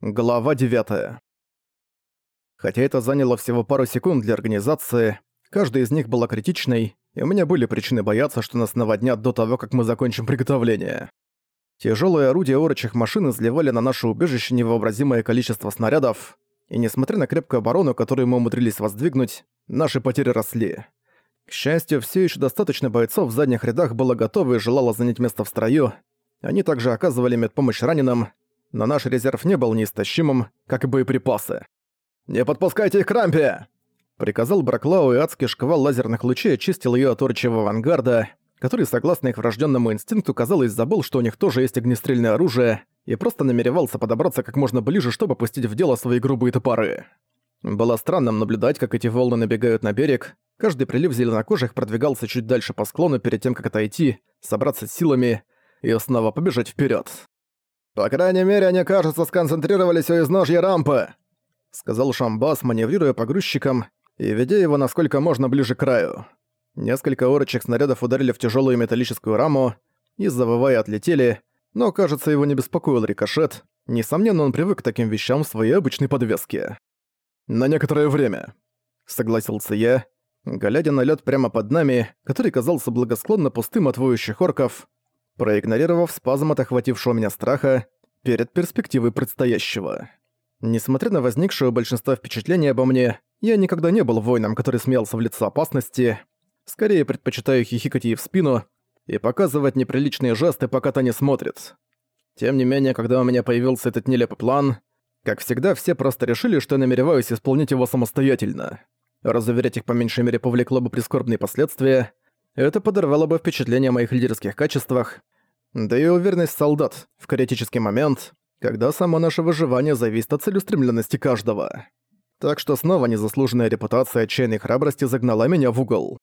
Глава 9. Хотя это заняло всего пару секунд для организации, каждая из них была критичной, и у меня были причины бояться, что нас наводнят до того, как мы закончим приготовление. Тяжелые орудия орочих машин изливали на наше убежище невообразимое количество снарядов, и несмотря на крепкую оборону, которую мы умудрились воздвигнуть, наши потери росли. К счастью, все еще достаточно бойцов в задних рядах было готово и желало занять место в строю. Они также оказывали медпомощь раненым, но наш резерв не был неистощимым, как и боеприпасы. «Не подпускайте их к рампе!» Приказал Браклау, и адский шквал лазерных лучей очистил ее от орчего авангарда, который, согласно их врожденному инстинкту, казалось, забыл, что у них тоже есть огнестрельное оружие, и просто намеревался подобраться как можно ближе, чтобы пустить в дело свои грубые топоры. Было странным наблюдать, как эти волны набегают на берег, каждый прилив зеленокожих продвигался чуть дальше по склону перед тем, как отойти, собраться с силами и снова побежать вперед. «По крайней мере, они, кажется, сконцентрировались у изножья рампы», — сказал Шамбас, маневрируя погрузчиком и ведя его насколько можно ближе к краю. Несколько орочих снарядов ударили в тяжелую металлическую раму и, завывая, отлетели, но, кажется, его не беспокоил рикошет. Несомненно, он привык к таким вещам в своей обычной подвеске. «На некоторое время», — согласился я, глядя на лед прямо под нами, который казался благосклонно пустым от воющих орков, проигнорировав спазм от охватившего меня страха перед перспективой предстоящего. Несмотря на возникшее у большинства впечатление обо мне, я никогда не был воином, который смеялся в лицо опасности. Скорее предпочитаю хихикать ей в спину и показывать неприличные жесты, пока та не смотрит. Тем не менее, когда у меня появился этот нелепый план, как всегда, все просто решили, что я намереваюсь исполнить его самостоятельно. Разуверять их по меньшей мере повлекло бы прискорбные последствия, это подорвало бы впечатление о моих лидерских качествах, да и уверенность солдат в критический момент, когда само наше выживание зависит от целеустремленности каждого. Так что снова незаслуженная репутация отчаянной храбрости загнала меня в угол.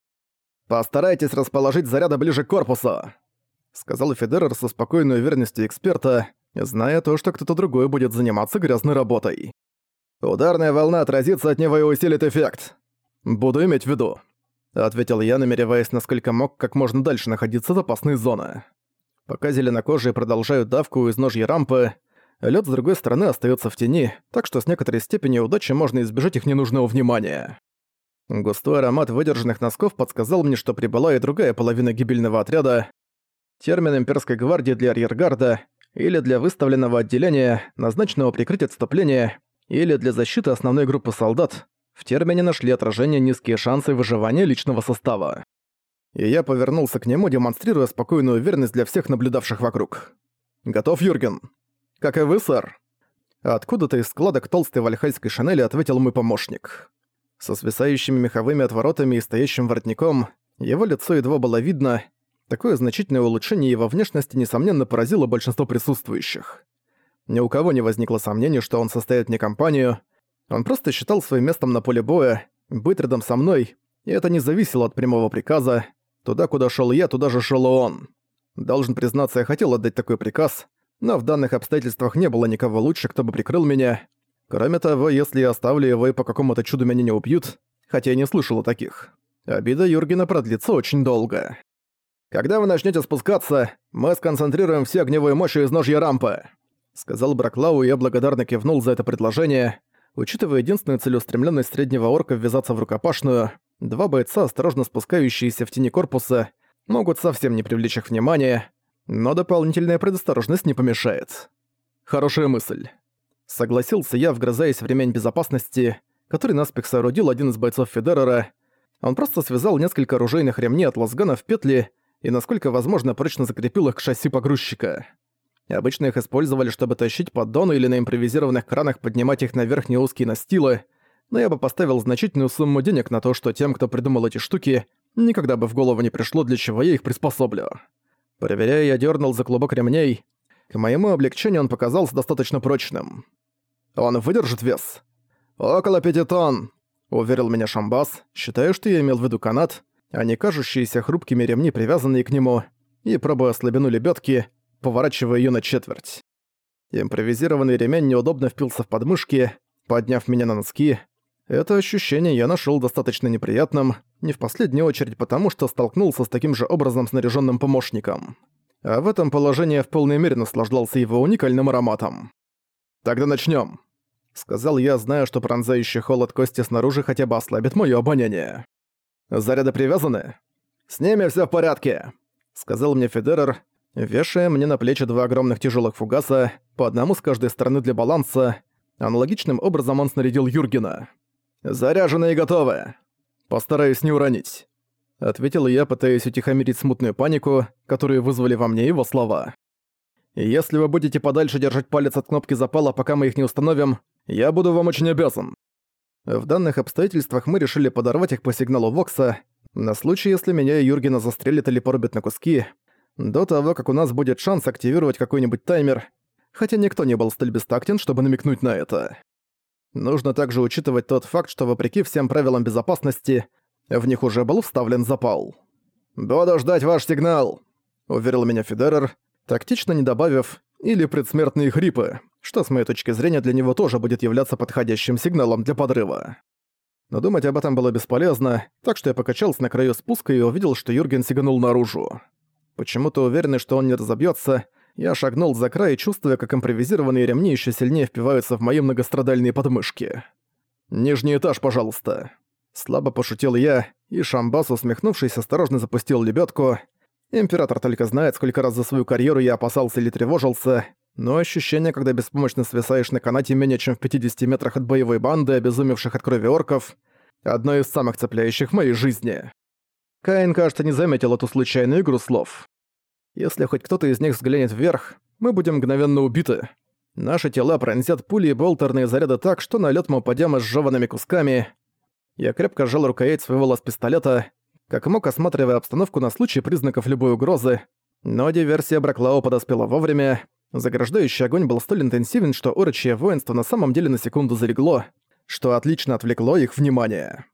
«Постарайтесь расположить заряды ближе к корпусу», — сказал Федерер со спокойной уверенностью эксперта, зная то, что кто-то другой будет заниматься грязной работой. «Ударная волна отразится от него и усилит эффект. Буду иметь в виду», ответил я, намереваясь насколько мог как можно дальше находиться в опасной зоне. Пока зеленокожие продолжают давку у изножья рампы, лед с другой стороны остается в тени, так что с некоторой степенью удачи можно избежать их ненужного внимания. Густой аромат выдержанных носков подсказал мне, что прибыла и другая половина гибельного отряда. Термин имперской гвардии для арьергарда или для выставленного отделения, назначенного прикрыть отступление, или для защиты основной группы солдат, в термине нашли отражение низкие шансы выживания личного состава. И я повернулся к нему, демонстрируя спокойную уверенность для всех наблюдавших вокруг. «Готов, Юрген?» «Как и вы, сэр?» Откуда-то из складок толстой вальхальской шинели ответил мой помощник. Со свисающими меховыми отворотами и стоящим воротником его лицо едва было видно, такое значительное улучшение его внешности несомненно поразило большинство присутствующих. Ни у кого не возникло сомнений, что он составит мне компанию — он просто считал своим местом на поле боя быть рядом со мной, и это не зависело от прямого приказа. Туда, куда шел я, туда же шел он. Должен признаться, я хотел отдать такой приказ, но в данных обстоятельствах не было никого лучше, кто бы прикрыл меня. Кроме того, если я оставлю его и по какому-то чуду меня не убьют, хотя я не слышал о таких, обида Юргена продлится очень долго. «Когда вы начнете спускаться, мы сконцентрируем все огневые мощи из ножья рампы», сказал Браклау, и я благодарно кивнул за это предложение. Учитывая единственную целеустремленность среднего орка ввязаться в рукопашную, два бойца, осторожно спускающиеся в тени корпуса, могут совсем не привлечь их внимания, но дополнительная предосторожность не помешает. Хорошая мысль. Согласился я, вгрызаясь в ремень безопасности, который наспех соорудил один из бойцов Федерера. Он просто связал несколько оружейных ремней от лазгана в петли и, насколько возможно, прочно закрепил их к шасси погрузчика. Обычно их использовали, чтобы тащить поддоны или на импровизированных кранах поднимать их на верхние узкие настилы, но я бы поставил значительную сумму денег на то, что тем, кто придумал эти штуки, никогда бы в голову не пришло, для чего я их приспособлю. Проверяя, я дернул за клубок ремней. К моему облегчению он показался достаточно прочным. «Он выдержит вес?» «Около пяти тонн», — уверил меня Шамбас, считая, что я имел в виду канат, а не кажущиеся хрупкими ремни, привязанные к нему, и пробуя слабину лебедки, поворачивая ее на четверть. Импровизированный ремень неудобно впился в подмышки, подняв меня на носки. Это ощущение я нашел достаточно неприятным, не в последнюю очередь потому, что столкнулся с таким же образом снаряженным помощником. А в этом положении в полной мере наслаждался его уникальным ароматом. «Тогда начнём», — сказал я, зная, что пронзающий холод кости снаружи хотя бы ослабит моё обоняние. «Заряды привязаны?» «С ними всё в порядке», — сказал мне Федерер, вешая мне на плечи два огромных тяжёлых фугаса, по одному с каждой стороны для баланса. Аналогичным образом он снарядил Юргена. «Заряжены и готовы. Постараюсь не уронить», — ответил я, пытаясь утихомирить смутную панику, которую вызвали во мне его слова. «Если вы будете подальше держать палец от кнопки запала, пока мы их не установим, я буду вам очень обязан». В данных обстоятельствах мы решили подорвать их по сигналу Вокса, на случай, если меня и Юргена застрелят или порубят на куски, до того, как у нас будет шанс активировать какой-нибудь таймер, хотя никто не был столь бестактен, чтобы намекнуть на это. Нужно также учитывать тот факт, что вопреки всем правилам безопасности, в них уже был вставлен запал. «Буду ждать ваш сигнал», — уверил меня Федерер, тактично не добавив «или предсмертные хрипы», что с моей точки зрения для него тоже будет являться подходящим сигналом для подрыва. Но думать об этом было бесполезно, так что я покачался на краю спуска и увидел, что Юрген сиганул наружу. Почему-то уверенный, что он не разобьется, я шагнул за край, чувствуя, как импровизированные ремни еще сильнее впиваются в мои многострадальные подмышки. «Нижний этаж, пожалуйста». Слабо пошутил я, и Шамбас, усмехнувшись, осторожно запустил лебедку. Император только знает, сколько раз за свою карьеру я опасался или тревожился, но ощущение, когда беспомощно свисаешь на канате менее чем в 50 метрах от боевой банды, обезумевших от крови орков, одно из самых цепляющих в моей жизни. Каин, кажется, не заметил эту случайную игру слов. Если хоть кто-то из них взглянет вверх, мы будем мгновенно убиты. Наши тела пронзят пули и болтерные заряды так, что на лёд мы упадем изжеванными кусками. Я крепко сжал рукоять своего лаз-пистолета, как мог осматривая обстановку на случай признаков любой угрозы, но диверсия Браклау подоспела вовремя. Заграждающий огонь был столь интенсивен, что орочье воинство на самом деле на секунду залегло, что отлично отвлекло их внимание.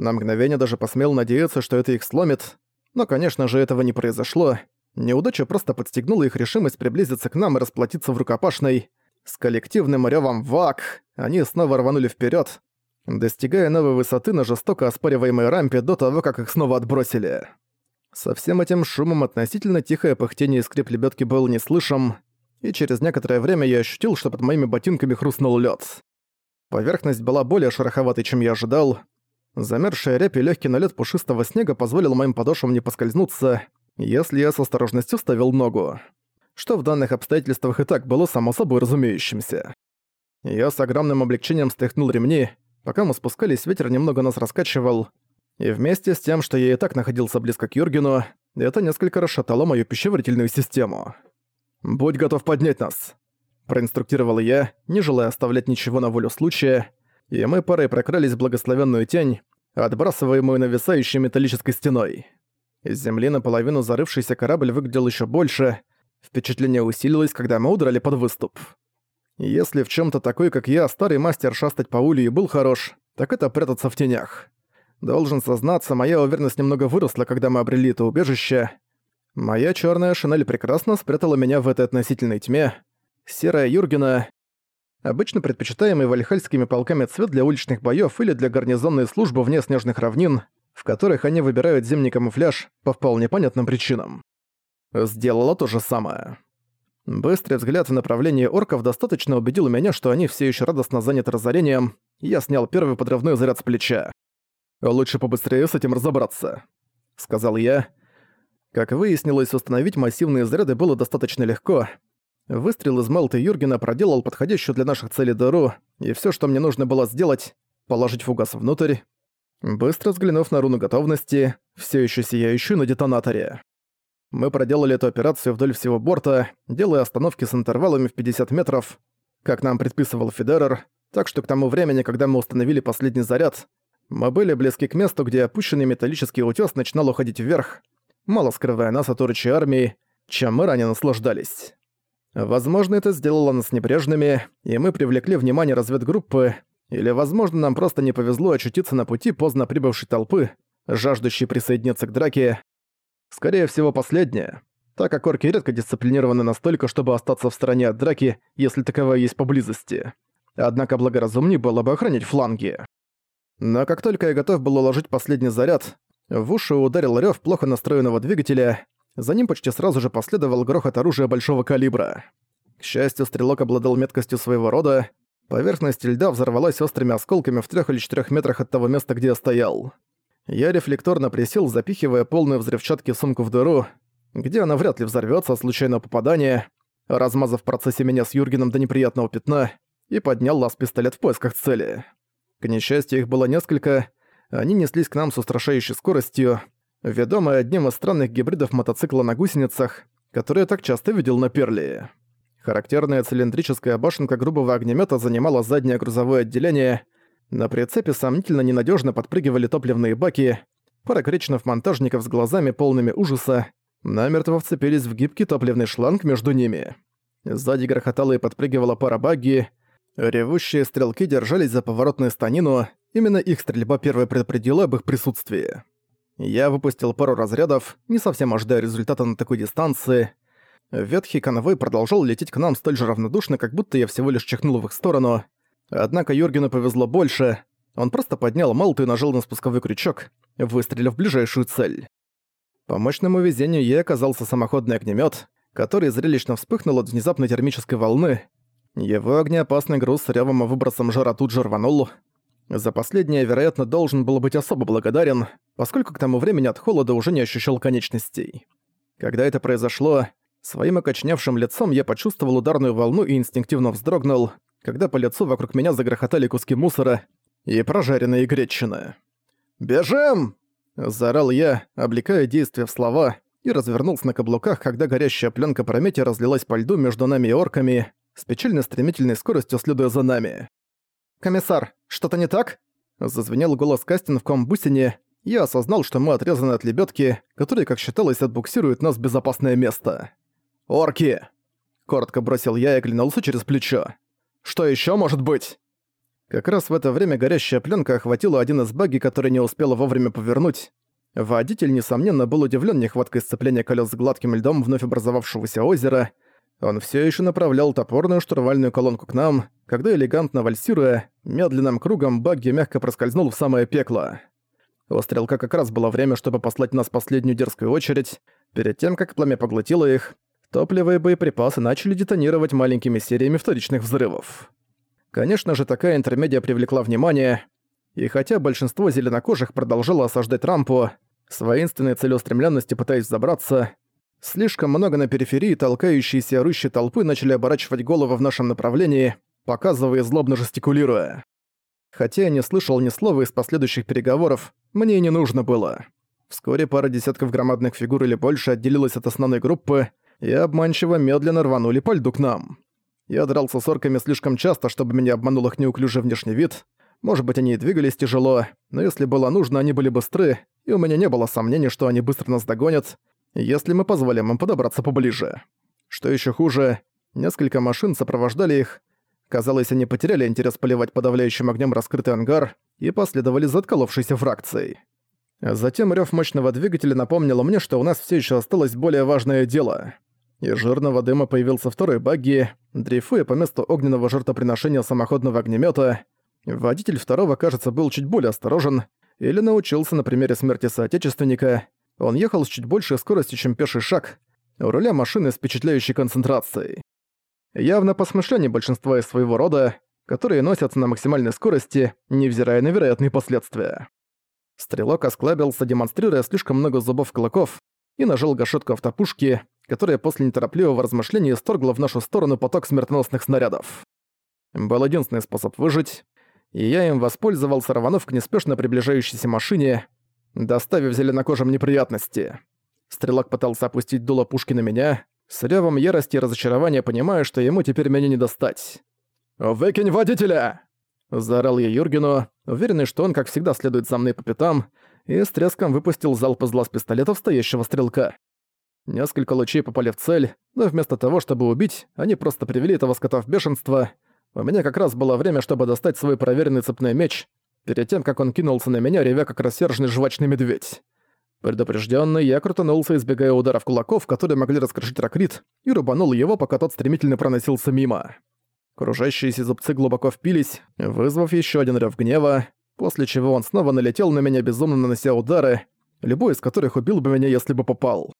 На мгновение даже посмел надеяться, что это их сломит, но, конечно же, этого не произошло, Неудача просто подстегнула их решимость приблизиться к нам и расплатиться в рукопашной. С коллективным рёвом «Вак!» они снова рванули вперед, достигая новой высоты на жестоко оспариваемой рампе до того, как их снова отбросили. Со всем этим шумом относительно тихое пыхтение и скрип лебедки был не слышим, и через некоторое время я ощутил, что под моими ботинками хрустнул лед. Поверхность была более шероховатой, чем я ожидал. Замерзшая рябь и легкий налет пушистого снега позволил моим подошвам не поскользнуться, если я с осторожностью ставил ногу. Что в данных обстоятельствах и так было само собой разумеющимся. Я с огромным облегчением стряхнул ремни, пока мы спускались, ветер немного нас раскачивал, и вместе с тем, что я и так находился близко к Юргену, это несколько расшатало мою пищеварительную систему. «Будь готов поднять нас», — проинструктировал я, не желая оставлять ничего на волю случая, и мы парой прокрались в благословенную тень, отбрасываемую нависающей металлической стеной. Из земли наполовину зарывшийся корабль выглядел еще больше. Впечатление усилилось, когда мы удрали под выступ. Если в чем то такой, как я, старый мастер шастать по улью был хорош, так это прятаться в тенях. Должен сознаться, моя уверенность немного выросла, когда мы обрели это убежище. Моя черная шинель прекрасно спрятала меня в этой относительной тьме. Серая Юргена, обычно предпочитаемый вальхальскими полками цвет для уличных боёв или для гарнизонной службы вне снежных равнин, в которых они выбирают зимний камуфляж по вполне понятным причинам. Сделала то же самое. Быстрый взгляд в направлении орков достаточно убедил меня, что они все еще радостно заняты разорением, и я снял первый подрывной заряд с плеча. «Лучше побыстрее с этим разобраться», — сказал я. Как выяснилось, установить массивные заряды было достаточно легко. Выстрел из Мелта Юргена проделал подходящую для наших целей дыру, и все, что мне нужно было сделать — положить фугас внутрь, быстро взглянув на руну готовности, все еще сияющую на детонаторе. Мы проделали эту операцию вдоль всего борта, делая остановки с интервалами в 50 метров, как нам предписывал Федерер, так что к тому времени, когда мы установили последний заряд, мы были близки к месту, где опущенный металлический утёс начинал уходить вверх, мало скрывая нас от урочей армии, чем мы ранее наслаждались. Возможно, это сделало нас небрежными, и мы привлекли внимание разведгруппы, или, возможно, нам просто не повезло очутиться на пути поздно прибывшей толпы, жаждущей присоединиться к драке. Скорее всего, последнее, так как орки редко дисциплинированы настолько, чтобы остаться в стороне от драки, если таковая есть поблизости. Однако благоразумнее было бы охранять фланги. Но как только я готов был уложить последний заряд, в уши ударил рёв плохо настроенного двигателя, за ним почти сразу же последовал грохот оружия большого калибра. К счастью, стрелок обладал меткостью своего рода. Поверхность льда взорвалась острыми осколками в трех или четырех метрах от того места, где я стоял. Я рефлекторно присел, запихивая полную взрывчатки сумку в дыру, где она вряд ли взорвется от случайного попадания, размазав в процессе меня с Юргеном до неприятного пятна, и поднял лаз-пистолет в поисках цели. К несчастью, их было несколько, они неслись к нам с устрашающей скоростью, ведомые одним из странных гибридов мотоцикла на гусеницах, которые я так часто видел на Перли. Характерная цилиндрическая башенка грубого огнемета занимала заднее грузовое отделение. На прицепе сомнительно ненадежно подпрыгивали топливные баки. Пара кречнов-монтажников с глазами полными ужаса намертво вцепились в гибкий топливный шланг между ними. Сзади грохотала и подпрыгивала пара багги. Ревущие стрелки держались за поворотную станину. Именно их стрельба первой предупредила об их присутствии. Я выпустил пару разрядов, не совсем ожидая результата на такой дистанции. Ветхий конвой продолжал лететь к нам столь же равнодушно, как будто я всего лишь чихнул в их сторону. Однако Юргену повезло больше. Он просто поднял молоту и нажал на спусковой крючок, выстрелив в ближайшую цель. По мощному везению ей оказался самоходный огнемет, который зрелищно вспыхнул от внезапной термической волны. Его огнеопасный груз с ревом и выбросом жара тут же рванул. За последнее, вероятно, должен был быть особо благодарен, поскольку к тому времени от холода уже не ощущал конечностей. Когда это произошло, Своим окочневшим лицом я почувствовал ударную волну и инстинктивно вздрогнул, когда по лицу вокруг меня загрохотали куски мусора и прожаренные гречины. «Бежим!» – заорал я, облекая действия в слова, и развернулся на каблуках, когда горящая пленка прометия разлилась по льду между нами и орками, с печально стремительной скоростью следуя за нами. «Комиссар, что-то не так?» Зазвенел голос Кастин в комбусине, я осознал, что мы отрезаны от лебедки, которая, как считалось, отбуксирует нас в безопасное место. «Орки!» Коротко бросил я и оглянулся через плечо. «Что еще может быть?» Как раз в это время горящая пленка охватила один из баги, который не успела вовремя повернуть. Водитель, несомненно, был удивлен нехваткой сцепления колес с гладким льдом вновь образовавшегося озера. Он все еще направлял топорную штурвальную колонку к нам, когда элегантно вальсируя, медленным кругом багги мягко проскользнул в самое пекло. У стрелка как раз было время, чтобы послать нас последнюю дерзкую очередь, перед тем, как пламя поглотило их, Топливо и боеприпасы начали детонировать маленькими сериями вторичных взрывов. Конечно же, такая интермедия привлекла внимание, и хотя большинство зеленокожих продолжало осаждать рампу, с воинственной целеустремленностью пытаясь забраться, слишком много на периферии толкающиеся и орущие толпы начали оборачивать головы в нашем направлении, показывая злобно жестикулируя. Хотя я не слышал ни слова из последующих переговоров, мне и не нужно было. Вскоре пара десятков громадных фигур или больше отделилась от основной группы, и обманчиво медленно рванули по льду к нам. Я дрался с орками слишком часто, чтобы меня обманул их неуклюжий внешний вид. Может быть, они и двигались тяжело, но если было нужно, они были быстры, и у меня не было сомнений, что они быстро нас догонят, если мы позволим им подобраться поближе. Что еще хуже, несколько машин сопровождали их. Казалось, они потеряли интерес поливать подавляющим огнем раскрытый ангар и последовали за отколовшейся фракцией. Затем рёв мощного двигателя напомнил мне, что у нас все еще осталось более важное дело — из жирного дыма появился второй багги, дрейфуя по месту огненного жертвоприношения самоходного огнемета. Водитель второго, кажется, был чуть более осторожен или научился на примере смерти соотечественника. Он ехал с чуть большей скоростью, чем пеший шаг, у руля машины с впечатляющей концентрацией. Явно по смышлению большинства из своего рода, которые носятся на максимальной скорости, невзирая на вероятные последствия. Стрелок осклабился, демонстрируя слишком много зубов клыков, и нажал гашетку автопушки, которая после неторопливого размышления сторгла в нашу сторону поток смертоносных снарядов. Был единственный способ выжить, и я им воспользовался, рванув к неспешно приближающейся машине, доставив зеленокожим неприятности. Стрелок пытался опустить дуло пушки на меня, с ревом ярости и разочарования понимая, что ему теперь меня не достать. «Выкинь водителя!» Заорал я Юргену, уверенный, что он, как всегда, следует за мной по пятам, и с треском выпустил залп из глаз пистолета стоящего стрелка. Несколько лучей попали в цель, но вместо того, чтобы убить, они просто привели этого скота в бешенство. У меня как раз было время, чтобы достать свой проверенный цепной меч, перед тем, как он кинулся на меня, ревя как рассерженный жвачный медведь. Предупрежденный, я крутанулся, избегая ударов кулаков, которые могли раскрошить ракрит, и рубанул его, пока тот стремительно проносился мимо. Кружащиеся зубцы глубоко впились, вызвав еще один рев гнева, после чего он снова налетел на меня, безумно нанося удары, любой из которых убил бы меня, если бы попал.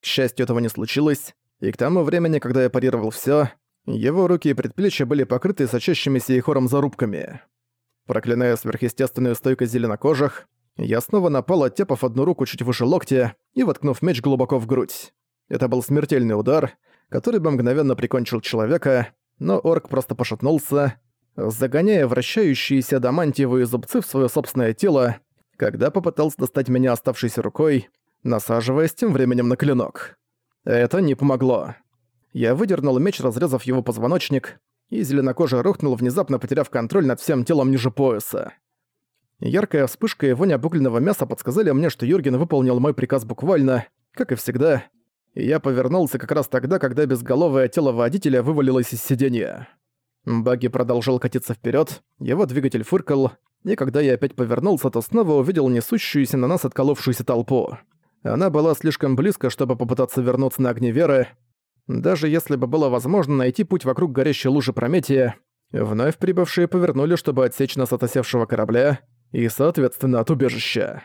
К счастью, этого не случилось, и к тому времени, когда я парировал всё, Его руки и предплечья были покрыты сочащимися и хором зарубками. Проклиная сверхъестественную стойкость зеленокожих, я снова напал, оттепав одну руку чуть выше локтя и воткнув меч глубоко в грудь. Это был смертельный удар, который бы мгновенно прикончил человека, но орк просто пошатнулся, загоняя вращающиеся адамантиевые зубцы в свое собственное тело, когда попытался достать меня оставшейся рукой, насаживаясь тем временем на клинок. Это не помогло. Я выдернул меч, разрезав его позвоночник, и зеленокожий рухнул, внезапно потеряв контроль над всем телом ниже пояса. Яркая вспышка и вонь обугленного мяса подсказали мне, что Юрген выполнил мой приказ буквально, как и всегда, и я повернулся как раз тогда, когда безголовое тело водителя вывалилось из сиденья. Багги продолжил катиться вперед, его двигатель фыркал, и когда я опять повернулся, то снова увидел несущуюся на нас отколовшуюся толпу. Она была слишком близко, чтобы попытаться вернуться на огне веры. Даже если бы было возможно найти путь вокруг горящей лужи Прометия, вновь прибывшие повернули, чтобы отсечь нас от осевшего корабля и, соответственно, от убежища.